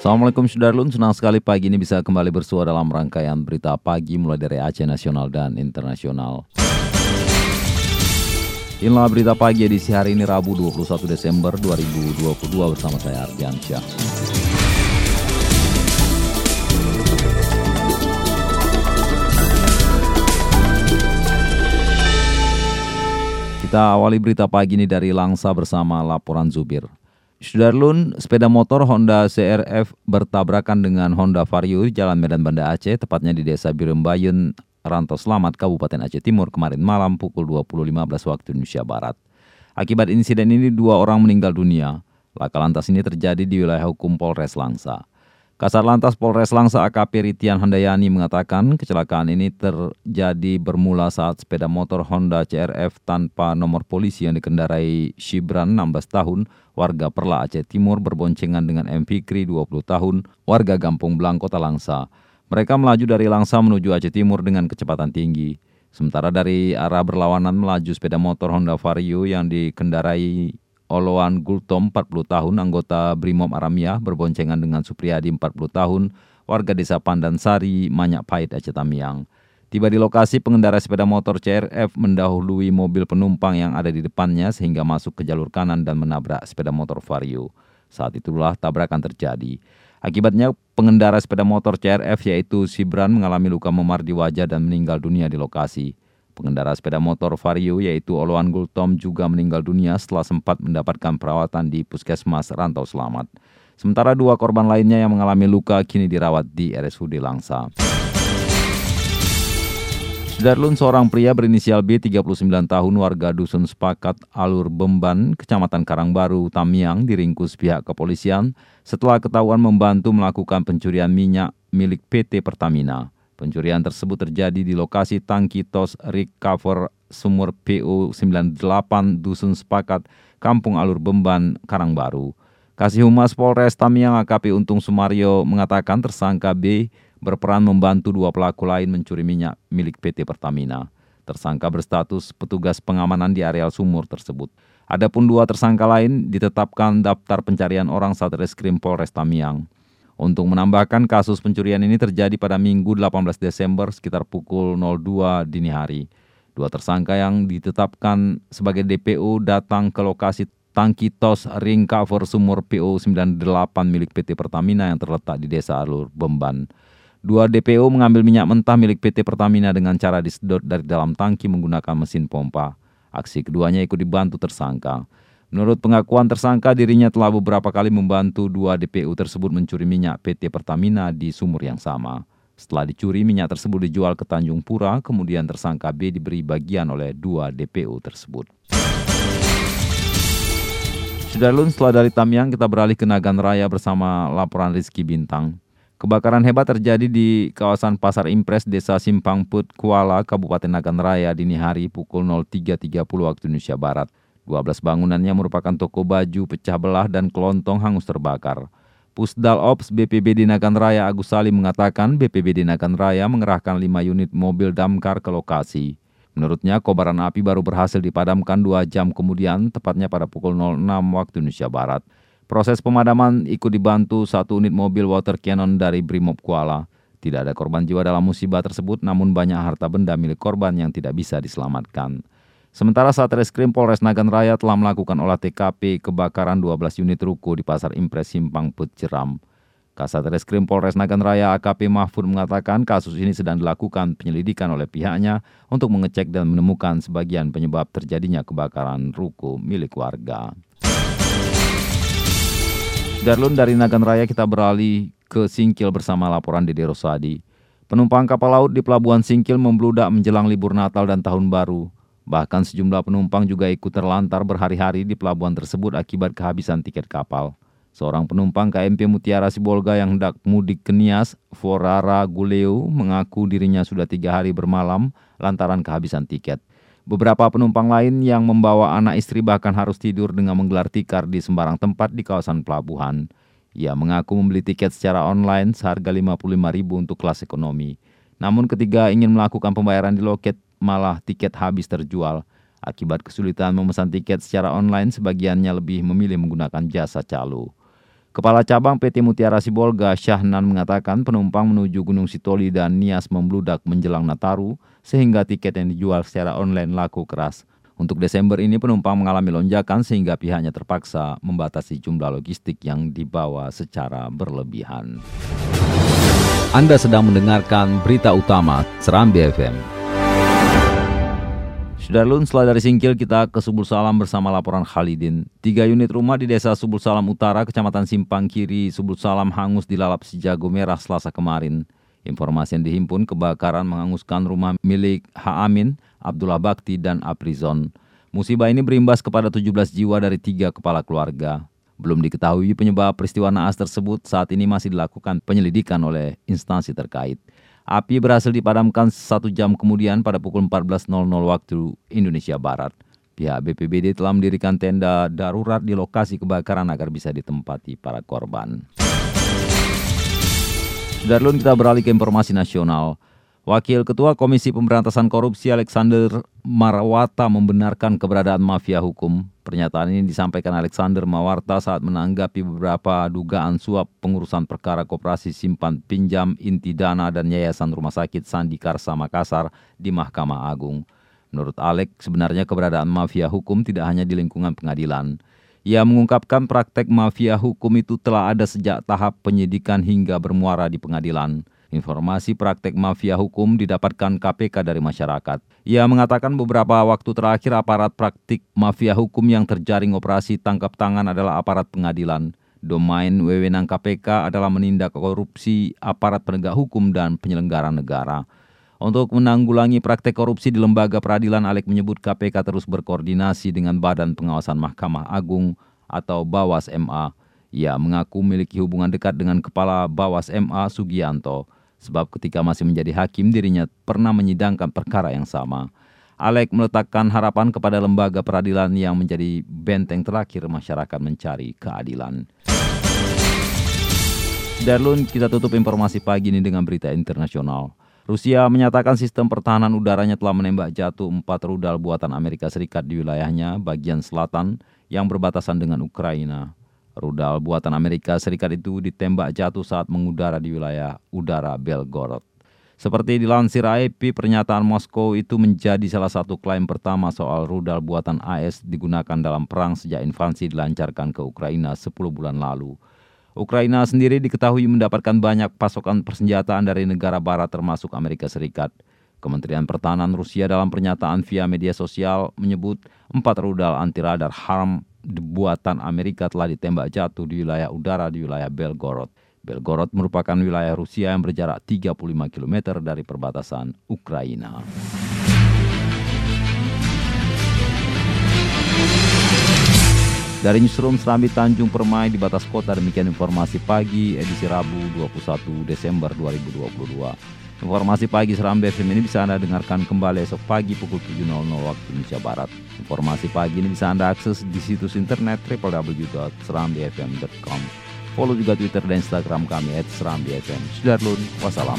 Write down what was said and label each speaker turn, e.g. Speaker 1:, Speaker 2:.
Speaker 1: Assalamualaikum Sudarlun, senang sekali pagi ini bisa kembali bersuara dalam rangkaian berita pagi mulai dari Aceh Nasional dan Internasional. Inilah berita pagi edisi hari ini Rabu 21 Desember 2022 bersama saya Ardian Syah. Kita awali berita pagi ini dari Langsa bersama laporan Zubir. Sudarlun, sepeda motor Honda CRF bertabrakan dengan Honda Vario di Jalan Medan Banda Aceh, tepatnya di Desa Birembayun, Rantau Selamat, Kabupaten Aceh Timur kemarin malam pukul 20.15 waktu Indonesia Barat. Akibat insiden ini dua orang meninggal dunia. Laka lantas ini terjadi di wilayah hukum Polres Langsa. Kasar Lantas Polres Langsa AKP Ritian Handayani mengatakan kecelakaan ini terjadi bermula saat sepeda motor Honda CRF tanpa nomor polisi yang dikendarai Shibran 16 tahun, warga Perla Aceh Timur berboncengan dengan M. Fikri 20 tahun, warga Gampung Blang Kota Langsa. Mereka melaju dari Langsa menuju Aceh Timur dengan kecepatan tinggi. Sementara dari arah berlawanan melaju sepeda motor Honda Vario yang dikendarai Oloan Gultom 40 tahun anggota Brimob Aramiah berboncengan dengan Supriyadi 40 tahun warga desa Pandansari, Manyak Pahit, Aceh Tamiang. Tiba di lokasi pengendara sepeda motor CRF mendahului mobil penumpang yang ada di depannya sehingga masuk ke jalur kanan dan menabrak sepeda motor Vario. Saat itulah tabrakan terjadi. Akibatnya pengendara sepeda motor CRF yaitu Sibran mengalami luka memar di wajah dan meninggal dunia di lokasi. Pengendara sepeda motor Vario yaitu Oloan Gultom juga meninggal dunia setelah sempat mendapatkan perawatan di Puskesmas Rantau Selamat. Sementara dua korban lainnya yang mengalami luka kini dirawat di RSUD Langsa. Sudarlun seorang pria berinisial B 39 tahun warga Dusun Sepakat Alur Bemban, Kecamatan Karangbaru, Tamiang diringkus pihak kepolisian setelah ketahuan membantu melakukan pencurian minyak milik PT Pertamina. Pencurian tersebut terjadi di lokasi tangki tos recover sumur PO 98 Dusun Sepakat, Kampung Alur Bemban, Karangbaru. Kasih Humas Polres Tamiang AKP Untung Sumario mengatakan tersangka B berperan membantu dua pelaku lain mencuri minyak milik PT Pertamina. Tersangka berstatus petugas pengamanan di areal sumur tersebut. Adapun dua tersangka lain ditetapkan daftar pencarian orang Satreskrim Polres Tamiang. Untuk menambahkan kasus pencurian ini terjadi pada Minggu 18 Desember sekitar pukul 02 dini hari. Dua tersangka yang ditetapkan sebagai DPO datang ke lokasi tangki tos ring cover sumur PO 98 milik PT Pertamina yang terletak di Desa Alur Bemban. Dua DPO mengambil minyak mentah milik PT Pertamina dengan cara disedot dari dalam tangki menggunakan mesin pompa. Aksi keduanya ikut dibantu tersangka. Menurut pengakuan tersangka, dirinya telah beberapa kali membantu dua DPU tersebut mencuri minyak PT Pertamina di sumur yang sama. Setelah dicuri, minyak tersebut dijual ke Tanjung Pura, kemudian tersangka B diberi bagian oleh dua DPU tersebut. Sudarlun, setelah dari Tamiang, kita beralih ke Nagan Raya bersama laporan Rizky Bintang. Kebakaran hebat terjadi di kawasan Pasar Impres, Desa Simpang Put, Kuala, Kabupaten Nagan Raya dini hari pukul 03.30 waktu Indonesia Barat. 12 bangunannya merupakan toko baju, pecah belah, dan kelontong hangus terbakar. Pusdal Ops BPBD Nagan Raya Agus Salim mengatakan BPBD Nagan Raya mengerahkan 5 unit mobil damkar ke lokasi. Menurutnya, kobaran api baru berhasil dipadamkan dua jam kemudian, tepatnya pada pukul 06 waktu Indonesia Barat. Proses pemadaman ikut dibantu satu unit mobil water cannon dari Brimob Kuala. Tidak ada korban jiwa dalam musibah tersebut, namun banyak harta benda milik korban yang tidak bisa diselamatkan. Sementara saat Reskrim Polres Nagan Raya telah melakukan olah TKP kebakaran 12 unit ruko di Pasar Impres Simpang Put Jeram. Kasat Reskrim Polres Nagan Raya AKP Mahfud mengatakan kasus ini sedang dilakukan penyelidikan oleh pihaknya untuk mengecek dan menemukan sebagian penyebab terjadinya kebakaran ruko milik warga. Darlun dari Nagan Raya kita beralih ke Singkil bersama laporan Dede Rosadi. Penumpang kapal laut di Pelabuhan Singkil membludak menjelang libur Natal dan Tahun Baru. Bahkan sejumlah penumpang juga ikut terlantar berhari-hari di pelabuhan tersebut akibat kehabisan tiket kapal. Seorang penumpang KMP Mutiara Sibolga yang hendak mudik ke Nias, Forara Guleu, mengaku dirinya sudah tiga hari bermalam lantaran kehabisan tiket. Beberapa penumpang lain yang membawa anak istri bahkan harus tidur dengan menggelar tikar di sembarang tempat di kawasan pelabuhan. Ia mengaku membeli tiket secara online seharga Rp55.000 untuk kelas ekonomi. Namun ketika ingin melakukan pembayaran di loket, malah tiket habis terjual. Akibat kesulitan memesan tiket secara online, sebagiannya lebih memilih menggunakan jasa calo. Kepala Cabang PT Mutiara Sibolga, Syahnan mengatakan penumpang menuju Gunung Sitoli dan Nias membludak menjelang Nataru, sehingga tiket yang dijual secara online laku keras. Untuk Desember ini penumpang mengalami lonjakan sehingga pihaknya terpaksa membatasi jumlah logistik yang dibawa secara berlebihan. Anda sedang mendengarkan berita utama Serambi FM. Sudarlun, setelah dari Singkil kita ke Subul Salam bersama laporan Khalidin. Tiga unit rumah di desa Subul Salam Utara, Kecamatan Simpang Kiri, Subul Salam hangus dilalap si jago merah selasa kemarin. Informasi yang dihimpun kebakaran menghanguskan rumah milik Ha Amin, Abdullah Bakti, dan Aprizon. Musibah ini berimbas kepada 17 jiwa dari tiga kepala keluarga. Belum diketahui penyebab peristiwa naas tersebut saat ini masih dilakukan penyelidikan oleh instansi terkait. Api berhasil dipadamkan satu jam kemudian pada pukul 14.00 waktu Indonesia Barat. Pihak BPBD telah mendirikan tenda darurat di lokasi kebakaran agar bisa ditempati para korban. Darlun kita beralih ke informasi nasional. Wakil Ketua Komisi Pemberantasan Korupsi Alexander Marwata membenarkan keberadaan mafia hukum. Pernyataan ini disampaikan Alexander Mawarta saat menanggapi beberapa dugaan suap pengurusan perkara koperasi simpan pinjam inti dana dan Yayasan Rumah Sakit Sandi Karsa Makassar di Mahkamah Agung. Menurut Alex, sebenarnya keberadaan mafia hukum tidak hanya di lingkungan pengadilan. Ia mengungkapkan praktek mafia hukum itu telah ada sejak tahap penyidikan hingga bermuara di pengadilan. Informasi praktek mafia hukum didapatkan KPK dari masyarakat. Ia mengatakan beberapa waktu terakhir aparat praktik mafia hukum yang terjaring operasi tangkap tangan adalah aparat pengadilan. Domain wewenang KPK adalah menindak korupsi aparat penegak hukum dan penyelenggara negara. Untuk menanggulangi praktek korupsi di lembaga peradilan, Alek menyebut KPK terus berkoordinasi dengan Badan Pengawasan Mahkamah Agung atau Bawas MA. Ia mengaku memiliki hubungan dekat dengan Kepala Bawas MA Sugianto. Sebab ketika masih menjadi hakim dirinya pernah menyidangkan perkara yang sama. Alek meletakkan harapan kepada lembaga peradilan yang menjadi benteng terakhir masyarakat mencari keadilan. Darlun, kita tutup informasi pagi ini dengan berita internasional. Rusia menyatakan sistem pertahanan udaranya telah menembak jatuh empat rudal buatan Amerika Serikat di wilayahnya bagian selatan yang berbatasan dengan Ukraina. Rudal buatan Amerika Serikat itu ditembak jatuh saat mengudara di wilayah udara Belgorod. Seperti dilansir AFP, pernyataan Moskow itu menjadi salah satu klaim pertama soal rudal buatan AS digunakan dalam perang sejak invasi dilancarkan ke Ukraina 10 bulan lalu. Ukraina sendiri diketahui mendapatkan banyak pasokan persenjataan dari negara barat termasuk Amerika Serikat. Kementerian Pertahanan Rusia dalam pernyataan via media sosial menyebut empat rudal anti radar HARM buatan Amerika telah ditembak jatuh di wilayah udara di wilayah Belgorod. Belgorod merupakan wilayah Rusia yang berjarak 35 km dari perbatasan Ukraina. Dari Newsroom Serambi Tanjung Permai di batas kota demikian informasi pagi edisi Rabu 21 Desember 2022. Informasi pagi Seram BFM ini bisa Anda dengarkan kembali esok pagi pukul 7.00 waktu Indonesia Barat. Informasi pagi ini bisa Anda akses di situs internet www.serambfm.com. Follow juga Twitter dan Instagram kami at Sudah, Sudarlun, wassalam.